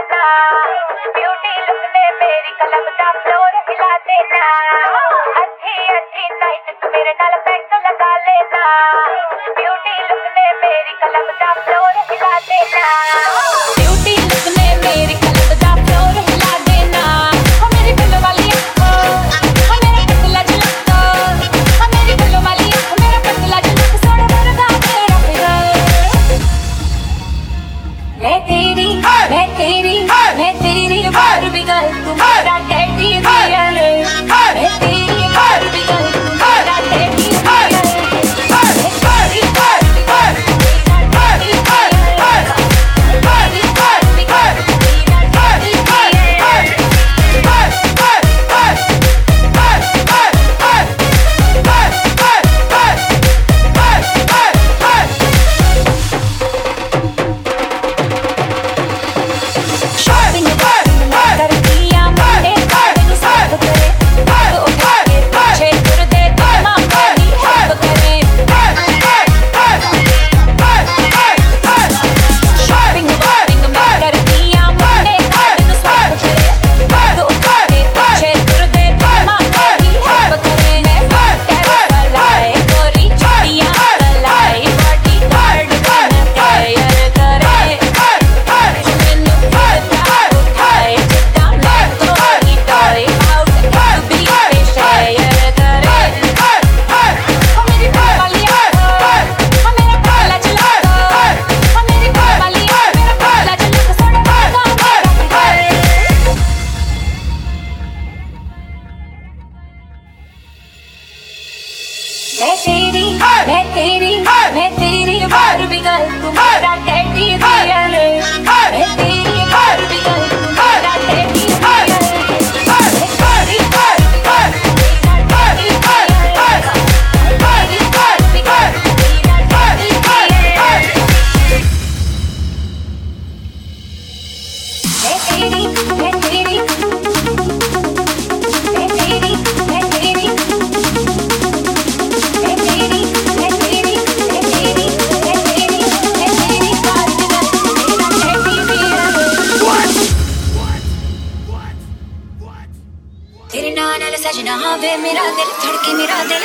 देना beauty look मेरी कलम का फ्लोर हिला देना अच्छी अच्छी लगा लेना ब्यूटी लुक मेरी कलम का फ्लोर हिला देना मैं तेरी मैं तेरी बार भी गल तेरे नाल सजना वे मेरा दिल धड़के मेरा दिल।